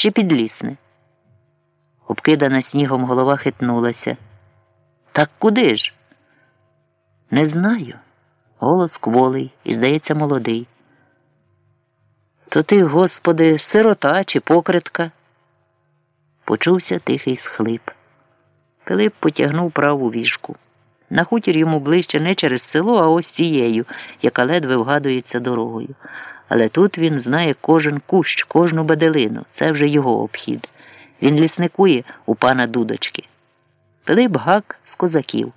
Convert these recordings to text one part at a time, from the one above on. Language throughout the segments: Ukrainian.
чи підлісне? Обкидана снігом голова хитнулася. Так куди ж? Не знаю. Голос кволий і, здається, молодий. То ти, господи, сирота чи покритка? Почувся тихий схлип. Пилип потягнув праву віжку. На хутір йому ближче не через село, а ось цією, яка ледве вгадується дорогою. Але тут він знає кожен кущ, кожну баделину. Це вже його обхід. Він лісникує у пана дудочки. Пилип гак з козаків,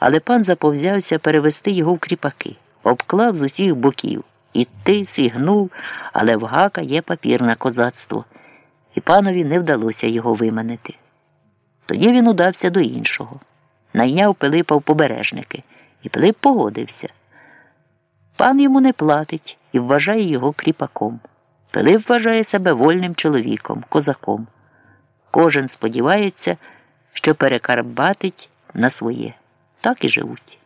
але пан заповзявся перевести його в кріпаки, обклав з усіх боків. І ти сігнув, але в гака є папір на козацтво, і панові не вдалося його виманити. Тоді він удався до іншого. Найняв Пилипа в побережники, і Пилип погодився. Пан йому не платить і вважає його кріпаком. Пилип вважає себе вольним чоловіком, козаком. Кожен сподівається, що перекарбатить на своє. Так і живуть.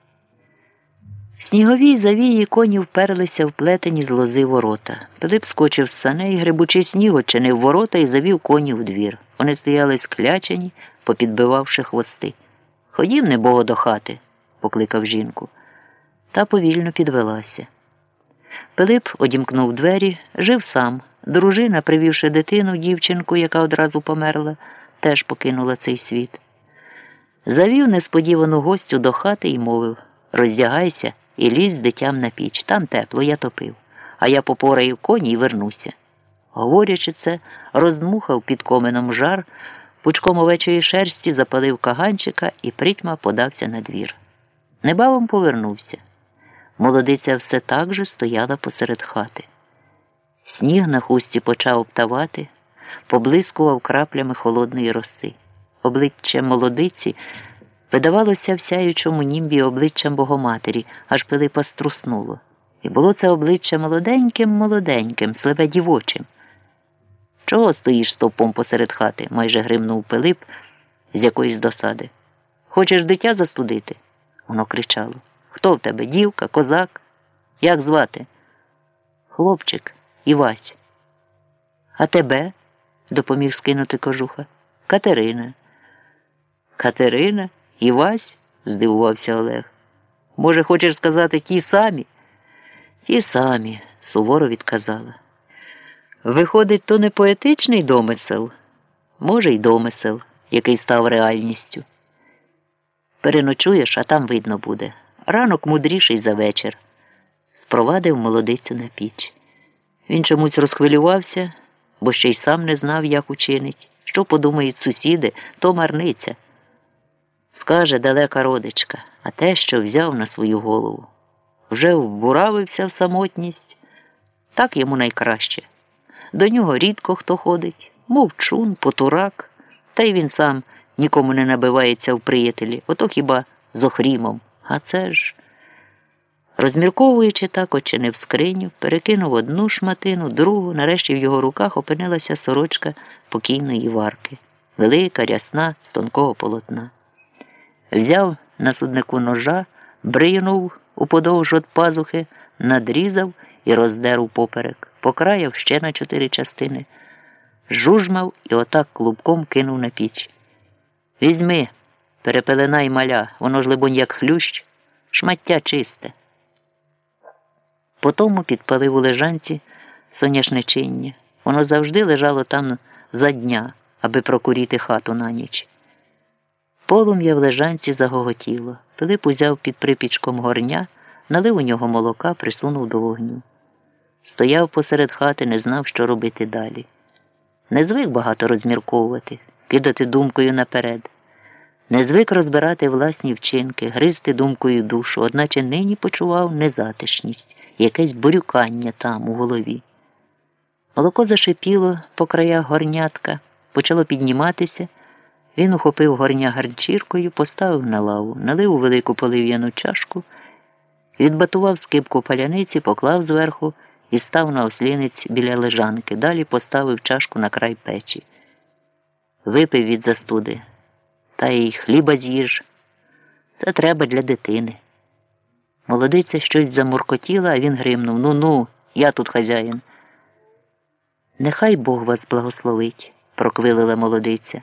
В сніговій завії коні вперлися в плетені з лози ворота. Пилип скочив з саней, грибучи сніг, очинив ворота і завів коні в двір. Вони стояли склячені, попідбивавши хвости. Ходім, небого, до хати, покликав жінку. Та повільно підвелася. Пилип одімкнув двері, жив сам. Дружина, привівши дитину, дівчинку, яка одразу померла, теж покинула цей світ. Завів несподівану гостю до хати і мовив роздягайся і лізь з дитям на піч. Там тепло, я топив, а я попораю коні і вернуся. Говорячи це, роздмухав під коменом жар, пучком овечої шерсті запалив каганчика і притьма подався на двір. Небавом повернувся. Молодиця все так же стояла посеред хати. Сніг на хусті почав обтавати, поблискував краплями холодної роси. Обличчя молодиці видавалося в сяючому німбі обличчям Богоматері, аж Пилипа струснуло. І було це обличчя молоденьким, молоденьким, сливе дівочим. Чого стоїш стовпом посеред хати? майже гримнув Пилип з якоїсь досади. Хочеш дитя застудити? Воно кричало. Хто в тебе? Дівка, козак? Як звати? Хлопчик, Івась. А тебе? допоміг скинути кожуха. Катерина. Катерина? Івась? здивувався Олег. Може, хочеш сказати ті самі? Ті самі, суворо відказала. Виходить, то не поетичний домисел, може, й домисел, який став реальністю. Переночуєш, а там видно буде. Ранок мудріший за вечір. Спровадив молодицю на піч. Він чомусь розхвилювався, бо ще й сам не знав, як учинить. Що подумають сусіди, то марниця. Скаже далека родичка, а те, що взяв на свою голову. Вже вбуравився в самотність, так йому найкраще. До нього рідко хто ходить, мовчун, потурак, та й він сам нікому не набивається в приятелі, ото хіба з охрімом. А це ж. Розмірковуючи так, очинив скриню, перекинув одну шматину, другу, нарешті в його руках опинилася сорочка покійної варки, велика, рясна, з тонкого полотна. Взяв на суднику ножа, бринув уподовж от пазухи, надрізав і роздер упоперек, покраяв ще на чотири частини, жужмав і отак клубком кинув на піч. Візьми, перепеленай маля, воно ж, либонь, як хлющ, шмаття чисте. Потому підпалив у лежанці соняшничиння. Воно завжди лежало там за дня, аби прокуріти хату на ніч. Полум'я в лежанці загоготіло. Пилип узяв під припічком горня, налив у нього молока, присунув до вогню. Стояв посеред хати, не знав, що робити далі. Не звик багато розмірковувати, кидати думкою наперед. Не звик розбирати власні вчинки, гризти думкою душу, одначе нині почував незатишність, якесь бурюкання там у голові. Молоко зашипіло по краях горнятка, почало підніматися. Він ухопив горня гарчіркою, поставив на лаву, налив у велику полив'яну чашку, відбатував скипку паляниці, поклав зверху і став на ослінець біля лежанки. Далі поставив чашку на край печі. Випив від застуди. Та й хліба з'їж. Це треба для дитини. Молодиця щось замуркотіла, а він гримнув Ну ну, я тут хазяїн. Нехай Бог вас благословить. проквилила молодиця.